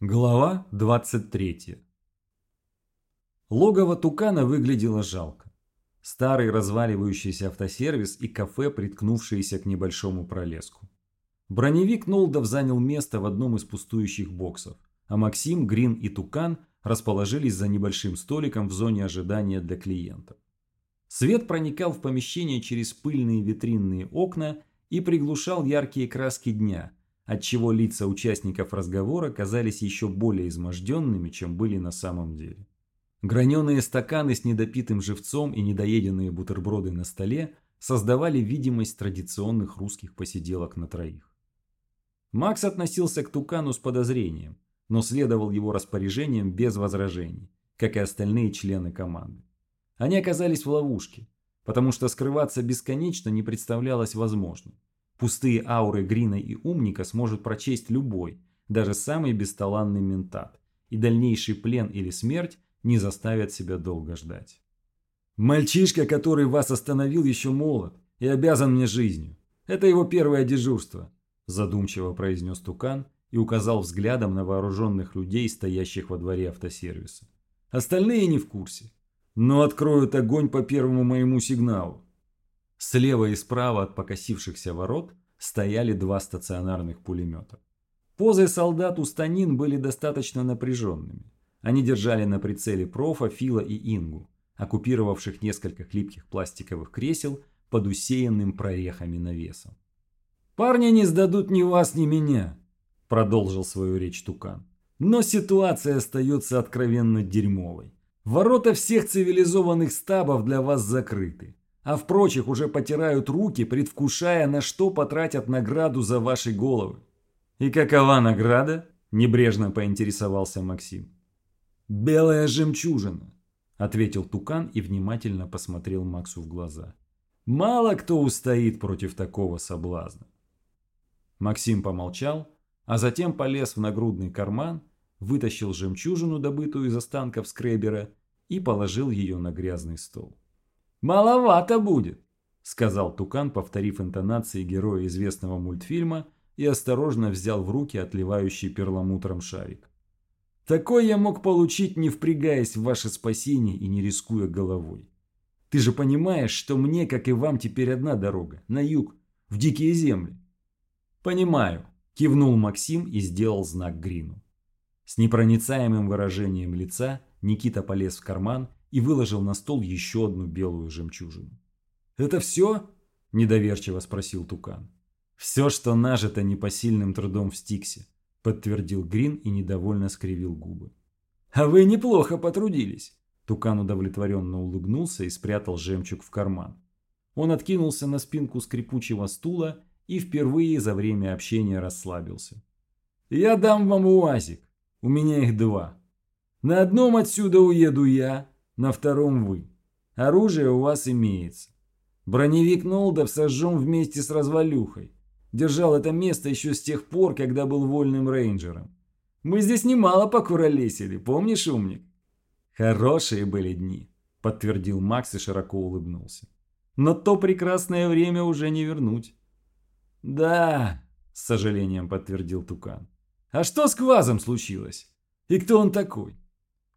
Глава 23 Логово Тукана выглядело жалко. Старый разваливающийся автосервис и кафе, приткнувшиеся к небольшому пролеску. Броневик Нолдов занял место в одном из пустующих боксов, а Максим, Грин и Тукан расположились за небольшим столиком в зоне ожидания для клиентов. Свет проникал в помещение через пыльные витринные окна и приглушал яркие краски дня – отчего лица участников разговора казались еще более изможденными, чем были на самом деле. Граненые стаканы с недопитым живцом и недоеденные бутерброды на столе создавали видимость традиционных русских посиделок на троих. Макс относился к Тукану с подозрением, но следовал его распоряжениям без возражений, как и остальные члены команды. Они оказались в ловушке, потому что скрываться бесконечно не представлялось возможным. Пустые ауры Грина и Умника сможет прочесть любой, даже самый бесталанный ментат, и дальнейший плен или смерть не заставят себя долго ждать. «Мальчишка, который вас остановил, еще молод и обязан мне жизнью. Это его первое дежурство», – задумчиво произнес Тукан и указал взглядом на вооруженных людей, стоящих во дворе автосервиса. «Остальные не в курсе, но откроют огонь по первому моему сигналу. Слева и справа от покосившихся ворот стояли два стационарных пулемета. Позы солдат у станин были достаточно напряженными. Они держали на прицеле профа, Фила и Ингу, оккупировавших несколько хлипких пластиковых кресел под усеянным прорехами навесом. «Парни не сдадут ни вас, ни меня», – продолжил свою речь Тукан. «Но ситуация остается откровенно дерьмовой. Ворота всех цивилизованных стабов для вас закрыты а в прочих уже потирают руки, предвкушая, на что потратят награду за ваши головы. «И какова награда?» – небрежно поинтересовался Максим. «Белая жемчужина», – ответил Тукан и внимательно посмотрел Максу в глаза. «Мало кто устоит против такого соблазна». Максим помолчал, а затем полез в нагрудный карман, вытащил жемчужину, добытую из останков скребера, и положил ее на грязный стол. «Маловато будет», – сказал Тукан, повторив интонации героя известного мультфильма и осторожно взял в руки отливающий перламутром шарик. «Такой я мог получить, не впрягаясь в ваше спасение и не рискуя головой. Ты же понимаешь, что мне, как и вам, теперь одна дорога – на юг, в дикие земли». «Понимаю», – кивнул Максим и сделал знак Грину. С непроницаемым выражением лица Никита полез в карман и выложил на стол еще одну белую жемчужину. «Это все?» – недоверчиво спросил Тукан. «Все, что нажито непосильным трудом в Стиксе», – подтвердил Грин и недовольно скривил губы. «А вы неплохо потрудились!» Тукан удовлетворенно улыбнулся и спрятал жемчуг в карман. Он откинулся на спинку скрипучего стула и впервые за время общения расслабился. «Я дам вам УАЗик. У меня их два. На одном отсюда уеду я, на втором вы. Оружие у вас имеется. Броневик Нолдов сожжен вместе с развалюхой. Держал это место еще с тех пор, когда был вольным рейнджером. Мы здесь немало покуролесили, помнишь, умник? Хорошие были дни, подтвердил Макс и широко улыбнулся. Но то прекрасное время уже не вернуть. Да, с сожалением подтвердил Тукан. А что с Квазом случилось? И кто он такой?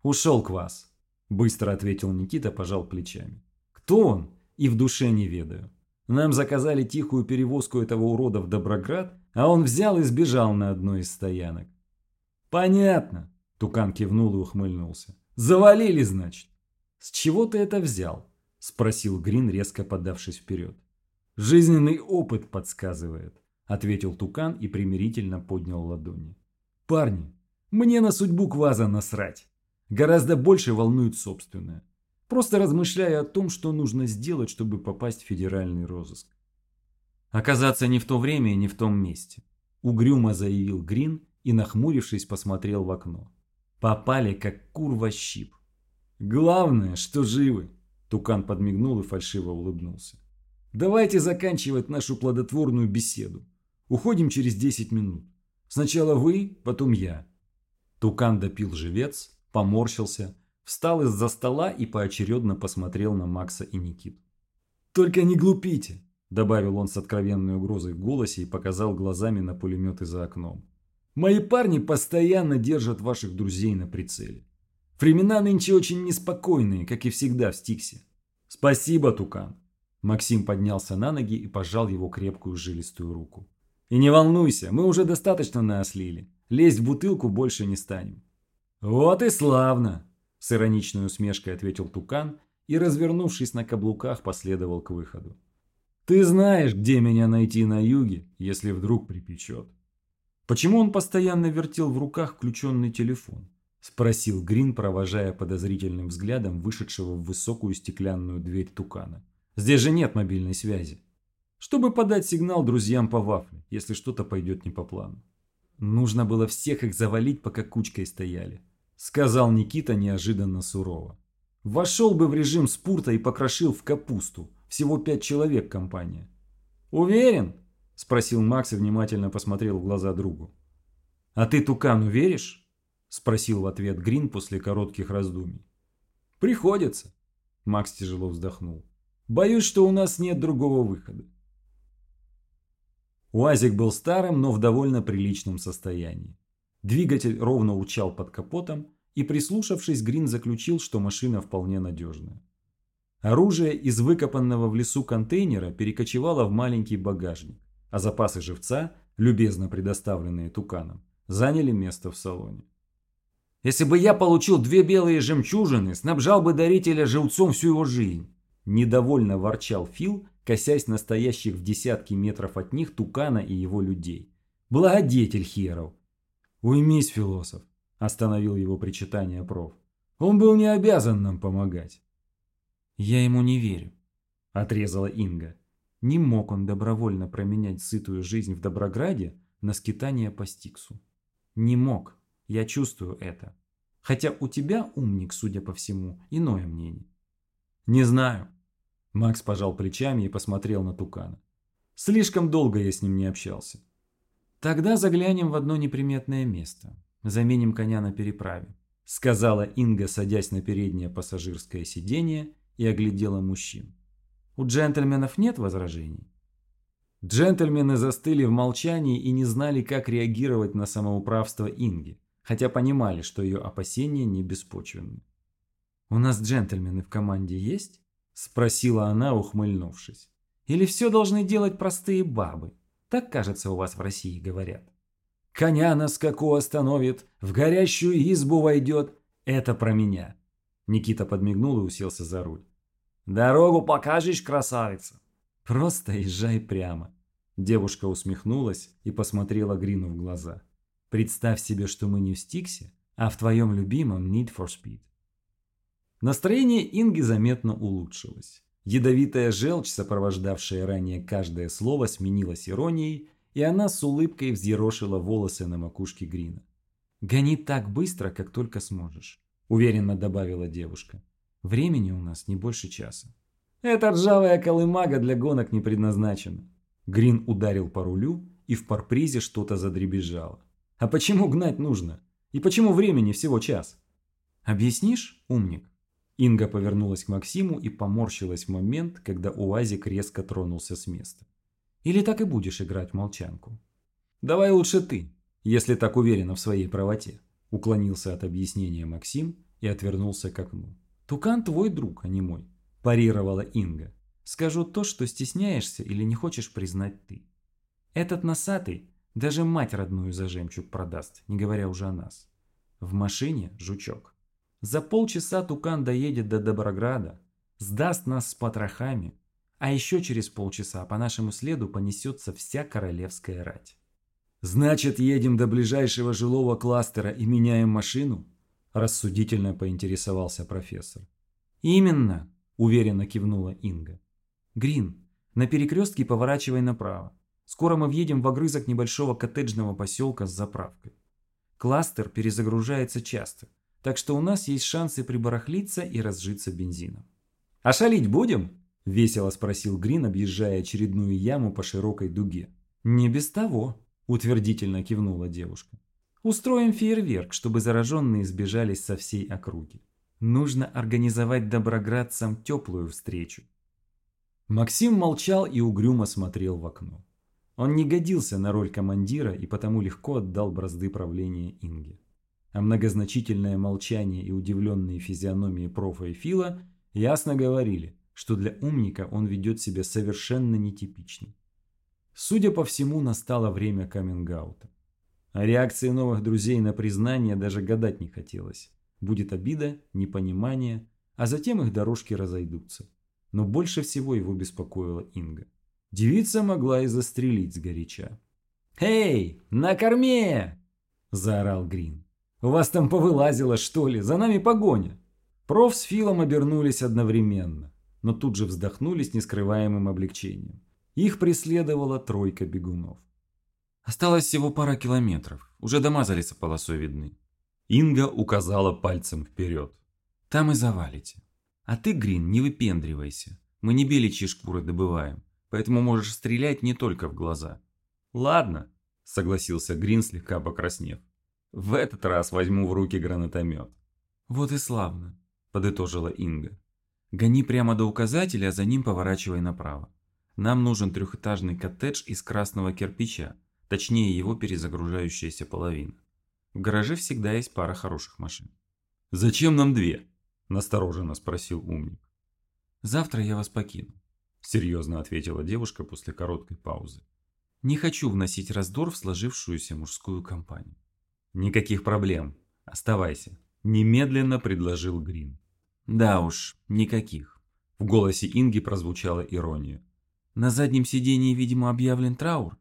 Ушел Кваз. Быстро ответил Никита, пожал плечами. Кто он? И в душе не ведаю. Нам заказали тихую перевозку этого урода в Доброград, а он взял и сбежал на одной из стоянок. Понятно. Тукан кивнул и ухмыльнулся. Завалили, значит. С чего ты это взял? Спросил Грин, резко подавшись вперед. Жизненный опыт подсказывает, ответил Тукан и примирительно поднял ладони. Парни, мне на судьбу Кваза насрать. Гораздо больше волнует собственное. Просто размышляя о том, что нужно сделать, чтобы попасть в федеральный розыск. Оказаться не в то время и не в том месте. Угрюмо заявил Грин и, нахмурившись, посмотрел в окно. Попали, как курва щип. Главное, что живы. Тукан подмигнул и фальшиво улыбнулся. Давайте заканчивать нашу плодотворную беседу. Уходим через 10 минут. Сначала вы, потом я. Тукан допил живец, поморщился, встал из-за стола и поочередно посмотрел на Макса и Никиту. «Только не глупите!» – добавил он с откровенной угрозой в голосе и показал глазами на пулеметы за окном. Мои парни постоянно держат ваших друзей на прицеле. Времена нынче очень неспокойные, как и всегда в Стиксе. Спасибо, Тукан. Максим поднялся на ноги и пожал его крепкую жилистую руку. И не волнуйся, мы уже достаточно наослили. Лезть в бутылку больше не станем. Вот и славно, с ироничной усмешкой ответил Тукан и, развернувшись на каблуках, последовал к выходу. Ты знаешь, где меня найти на юге, если вдруг припечет. Почему он постоянно вертел в руках включенный телефон? Спросил Грин, провожая подозрительным взглядом вышедшего в высокую стеклянную дверь Тукана. Здесь же нет мобильной связи. Чтобы подать сигнал друзьям по вафле, если что-то пойдет не по плану. Нужно было всех их завалить, пока кучкой стояли. Сказал Никита неожиданно сурово. Вошел бы в режим спурта и покрошил в капусту. Всего пять человек компания. Уверен? Спросил Макс и внимательно посмотрел в глаза другу. А ты Тукану веришь? Спросил в ответ Грин после коротких раздумий. Приходится. Макс тяжело вздохнул. Боюсь, что у нас нет другого выхода. УАЗик был старым, но в довольно приличном состоянии. Двигатель ровно учал под капотом, и прислушавшись, Грин заключил, что машина вполне надежная. Оружие из выкопанного в лесу контейнера перекочевало в маленький багажник, а запасы живца, любезно предоставленные Туканом, заняли место в салоне. «Если бы я получил две белые жемчужины, снабжал бы дарителя живцом всю его жизнь», недовольно ворчал Фил, косясь настоящих в десятки метров от них Тукана и его людей. «Благодетель херов!» «Уймись, философ!» – остановил его причитание проф. «Он был не обязан нам помогать». «Я ему не верю», – отрезала Инга. Не мог он добровольно променять сытую жизнь в Доброграде на скитание по Стиксу. Не мог, я чувствую это. Хотя у тебя, умник, судя по всему, иное мнение. Не знаю, Макс пожал плечами и посмотрел на Тукана. Слишком долго я с ним не общался. Тогда заглянем в одно неприметное место. Заменим коня на переправе, сказала Инга, садясь на переднее пассажирское сиденье и оглядела мужчин. У джентльменов нет возражений? Джентльмены застыли в молчании и не знали, как реагировать на самоуправство Инги, хотя понимали, что ее опасения не беспочвенны. «У нас джентльмены в команде есть?» Спросила она, ухмыльнувшись. Или все должны делать простые бабы? Так, кажется, у вас в России говорят. Коня на скаку остановит, в горящую избу войдет. Это про меня. Никита подмигнул и уселся за руль. Дорогу покажешь, красавица? Просто езжай прямо. Девушка усмехнулась и посмотрела Грину в глаза. Представь себе, что мы не в Стиксе, а в твоем любимом Need for Speed. Настроение Инги заметно улучшилось. Ядовитая желчь, сопровождавшая ранее каждое слово, сменилась иронией, и она с улыбкой взъерошила волосы на макушке Грина. «Гони так быстро, как только сможешь», – уверенно добавила девушка. «Времени у нас не больше часа». «Эта ржавая колымага для гонок не предназначена». Грин ударил по рулю, и в парпризе что-то задребезжало. «А почему гнать нужно? И почему времени всего час?» «Объяснишь, умник?» Инга повернулась к Максиму и поморщилась в момент, когда УАЗик резко тронулся с места. «Или так и будешь играть в молчанку?» «Давай лучше ты, если так уверена в своей правоте», уклонился от объяснения Максим и отвернулся к окну. «Тукан твой друг, а не мой», парировала Инга. «Скажу то, что стесняешься или не хочешь признать ты. Этот носатый даже мать родную за жемчуг продаст, не говоря уже о нас. В машине жучок. За полчаса Тукан доедет до Доброграда, сдаст нас с потрохами, а еще через полчаса по нашему следу понесется вся королевская рать. «Значит, едем до ближайшего жилого кластера и меняем машину?» – рассудительно поинтересовался профессор. «Именно!» – уверенно кивнула Инга. «Грин, на перекрестке поворачивай направо. Скоро мы въедем в огрызок небольшого коттеджного поселка с заправкой. Кластер перезагружается часто – так что у нас есть шансы прибарахлиться и разжиться бензином. «А шалить будем?» – весело спросил Грин, объезжая очередную яму по широкой дуге. «Не без того», – утвердительно кивнула девушка. «Устроим фейерверк, чтобы зараженные сбежались со всей округи. Нужно организовать доброградцам теплую встречу». Максим молчал и угрюмо смотрел в окно. Он не годился на роль командира и потому легко отдал бразды правления Инге. А многозначительное молчание и удивленные физиономии профа и Фила ясно говорили, что для умника он ведет себя совершенно нетипично. Судя по всему, настало время каминг-аута. О реакции новых друзей на признание даже гадать не хотелось. Будет обида, непонимание, а затем их дорожки разойдутся. Но больше всего его беспокоила Инга. Девица могла и застрелить сгоряча. «Эй, на корме!» – заорал Грин. «У вас там повылазило, что ли? За нами погоня!» Проф с Филом обернулись одновременно, но тут же вздохнули с нескрываемым облегчением. Их преследовала тройка бегунов. Осталось всего пара километров, уже дома за лесополосой видны. Инга указала пальцем вперед. Там и завалите. А ты, Грин, не выпендривайся. Мы не беличьи шкуры добываем, поэтому можешь стрелять не только в глаза. Ладно, согласился Грин, слегка покраснев. В этот раз возьму в руки гранатомет. Вот и славно, подытожила Инга. Гони прямо до указателя, а за ним поворачивай направо. Нам нужен трехэтажный коттедж из красного кирпича, точнее его перезагружающаяся половина. В гараже всегда есть пара хороших машин. «Зачем нам две?» – настороженно спросил умник. «Завтра я вас покину», – серьезно ответила девушка после короткой паузы. «Не хочу вносить раздор в сложившуюся мужскую компанию». «Никаких проблем. Оставайся», – немедленно предложил Грин. «Да уж, никаких». В голосе Инги прозвучала ирония. «На заднем сидении, видимо, объявлен траур».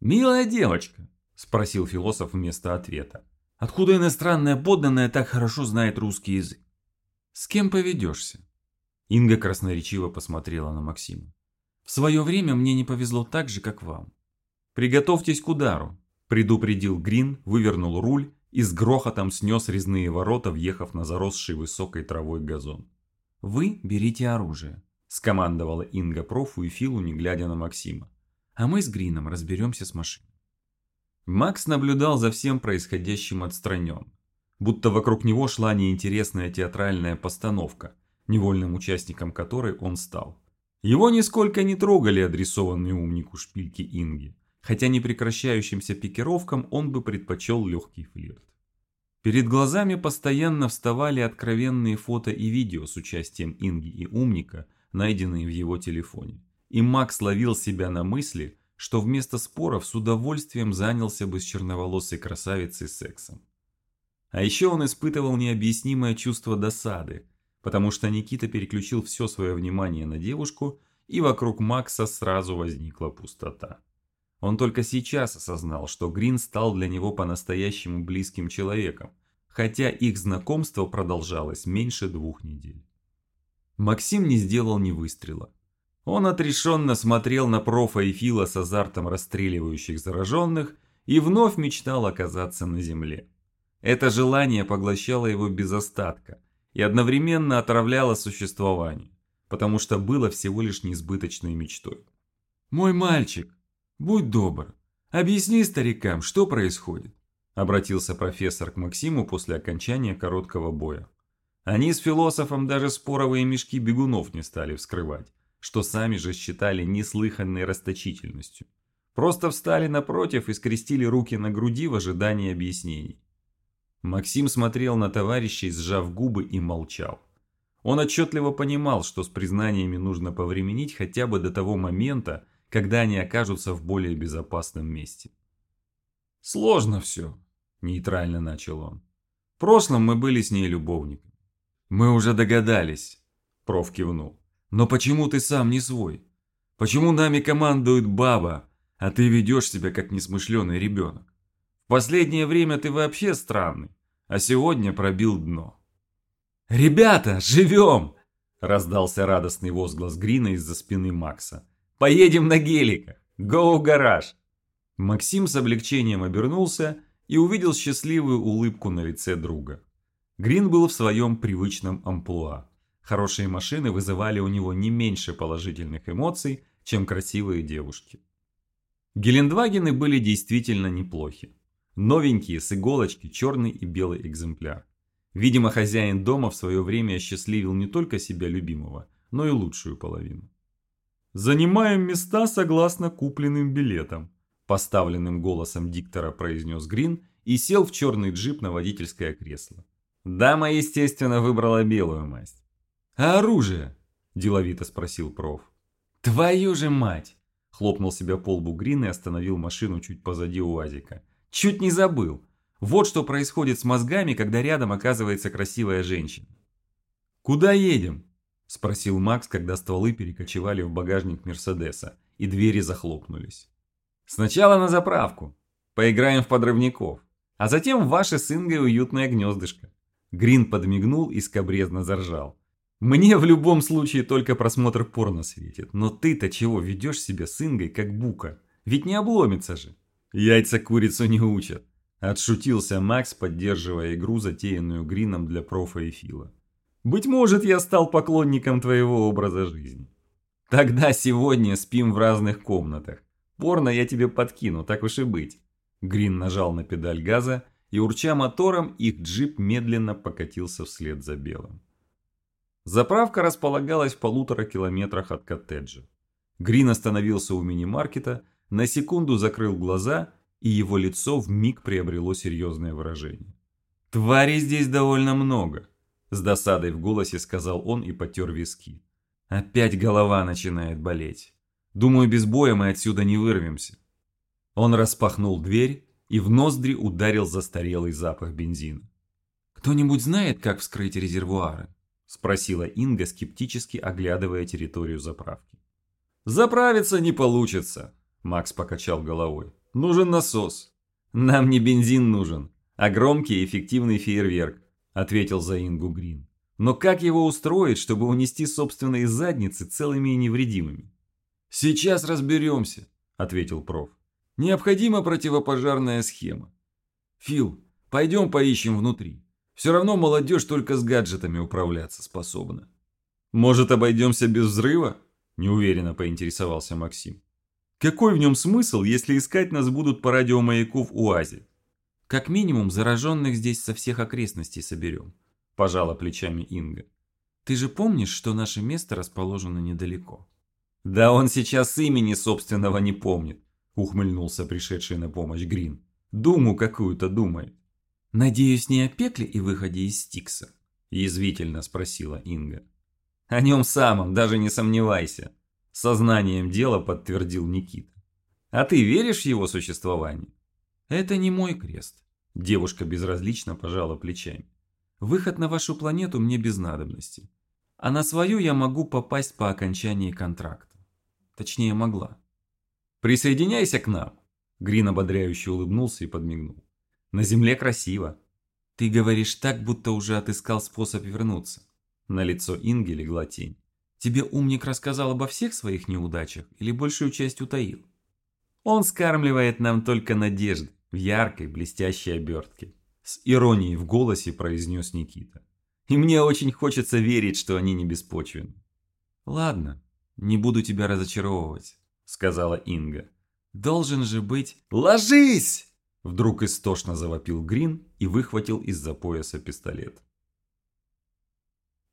«Милая девочка», – спросил философ вместо ответа. «Откуда иностранная подданная так хорошо знает русский язык?» «С кем поведешься?» Инга красноречиво посмотрела на Максима. «В свое время мне не повезло так же, как вам. Приготовьтесь к удару», – предупредил Грин, вывернул руль и с грохотом снес резные ворота, въехав на заросший высокой травой газон. «Вы берите оружие», – скомандовала Инга профу и Филу, не глядя на Максима. «А мы с Грином разберемся с машиной». Макс наблюдал за всем происходящим отстранен, будто вокруг него шла неинтересная театральная постановка, невольным участником которой он стал. Его нисколько не трогали адресованные умнику шпильки Инги хотя непрекращающимся пикировкам он бы предпочел легкий флирт. Перед глазами постоянно вставали откровенные фото и видео с участием Инги и Умника, найденные в его телефоне. И Макс ловил себя на мысли, что вместо споров с удовольствием занялся бы с черноволосой красавицей сексом. А еще он испытывал необъяснимое чувство досады, потому что Никита переключил все свое внимание на девушку, и вокруг Макса сразу возникла пустота. Он только сейчас осознал, что Грин стал для него по-настоящему близким человеком, хотя их знакомство продолжалось меньше двух недель. Максим не сделал ни выстрела. Он отрешенно смотрел на профа и Фила с азартом расстреливающих зараженных и вновь мечтал оказаться на земле. Это желание поглощало его без остатка и одновременно отравляло существование, потому что было всего лишь неизбыточной мечтой. «Мой мальчик!» «Будь добр, объясни старикам, что происходит», – обратился профессор к Максиму после окончания короткого боя. Они с философом даже споровые мешки бегунов не стали вскрывать, что сами же считали неслыханной расточительностью. Просто встали напротив и скрестили руки на груди в ожидании объяснений. Максим смотрел на товарищей, сжав губы и молчал. Он отчетливо понимал, что с признаниями нужно повременить хотя бы до того момента, когда они окажутся в более безопасном месте. «Сложно все», – нейтрально начал он. «В прошлом мы были с ней любовниками». «Мы уже догадались», – проф кивнул. «Но почему ты сам не свой? Почему нами командует баба, а ты ведешь себя как несмышленый ребенок? В последнее время ты вообще странный, а сегодня пробил дно». «Ребята, живем!» – раздался радостный возглас Грина из-за спины Макса. Поедем на геликах. Гоу гараж. Максим с облегчением обернулся и увидел счастливую улыбку на лице друга. Грин был в своем привычном амплуа. Хорошие машины вызывали у него не меньше положительных эмоций, чем красивые девушки. Гелендвагены были действительно неплохи. Новенькие, с иголочки, черный и белый экземпляр. Видимо, хозяин дома в свое время осчастливил не только себя любимого, но и лучшую половину. Занимаем места согласно купленным билетам, поставленным голосом диктора произнес Грин и сел в черный джип на водительское кресло. Дама, естественно, выбрала белую масть. «А оружие?» – деловито спросил проф. «Твою же мать!» – хлопнул себя по лбу Грин и остановил машину чуть позади УАЗика. «Чуть не забыл. Вот что происходит с мозгами, когда рядом оказывается красивая женщина». «Куда едем?» – спросил Макс, когда стволы перекочевали в багажник Мерседеса, и двери захлопнулись. «Сначала на заправку. Поиграем в подрывников. А затем в ваше с Ингой уютное гнездышко». Грин подмигнул и скобрезно заржал. «Мне в любом случае только просмотр порно светит, но ты-то чего ведешь себя с Ингой как бука? Ведь не обломится же!» «Яйца курицу не учат!» Отшутился Макс, поддерживая игру, затеянную Грином для профа и Фила. Быть может, я стал поклонником твоего образа жизни. Тогда сегодня спим в разных комнатах. Порно я тебе подкину, так уж и быть. Грин нажал на педаль газа, и урча мотором, их джип медленно покатился вслед за белым. Заправка располагалась в полутора километрах от коттеджа. Грин остановился у мини-маркета, на секунду закрыл глаза, и его лицо вмиг приобрело серьезное выражение. Тварей здесь довольно много. С досадой в голосе сказал он и потер виски. Опять голова начинает болеть. Думаю, без боя мы отсюда не вырвемся. Он распахнул дверь и в ноздри ударил застарелый запах бензина. «Кто-нибудь знает, как вскрыть резервуары?» – спросила Инга, скептически оглядывая территорию заправки. «Заправиться не получится», – Макс покачал головой. «Нужен насос». «Нам не бензин нужен, а громкий эффективный фейерверк. – ответил за Ингу Грин. «Но как его устроить, чтобы унести собственные задницы целыми и невредимыми?» «Сейчас разберемся», – ответил проф. «Необходима противопожарная схема. Фил, пойдем поищем внутри. Все равно молодежь только с гаджетами управляться способна». «Может, обойдемся без взрыва?» – неуверенно поинтересовался Максим. «Какой в нем смысл, если искать нас будут по радиомаяку в УАЗе?» Как минимум зараженных здесь со всех окрестностей соберем, пожала плечами Инга. Ты же помнишь, что наше место расположено недалеко? Да он сейчас имени собственного не помнит, ухмыльнулся пришедший на помощь Грин. Думу какую-то думает. Надеюсь, не о пекле и выходе из Стикса? Язвительно спросила Инга. О нем самом, даже не сомневайся. Сознанием дела подтвердил Никита. А ты веришь в его существование? Это не мой крест. Девушка безразлично пожала плечами. Выход на вашу планету мне без надобности. А на свою я могу попасть по окончании контракта. Точнее, могла. Присоединяйся к нам. Грин ободряюще улыбнулся и подмигнул. На земле красиво. Ты говоришь так, будто уже отыскал способ вернуться. На лицо Инги легла тень. Тебе умник рассказал обо всех своих неудачах или большую часть утаил? Он скармливает нам только надежды в яркой блестящей обертке. С иронией в голосе произнес Никита. И мне очень хочется верить, что они не беспочвенны. Ладно, не буду тебя разочаровывать, сказала Инга. Должен же быть... Ложись! Вдруг истошно завопил Грин и выхватил из-за пояса пистолет.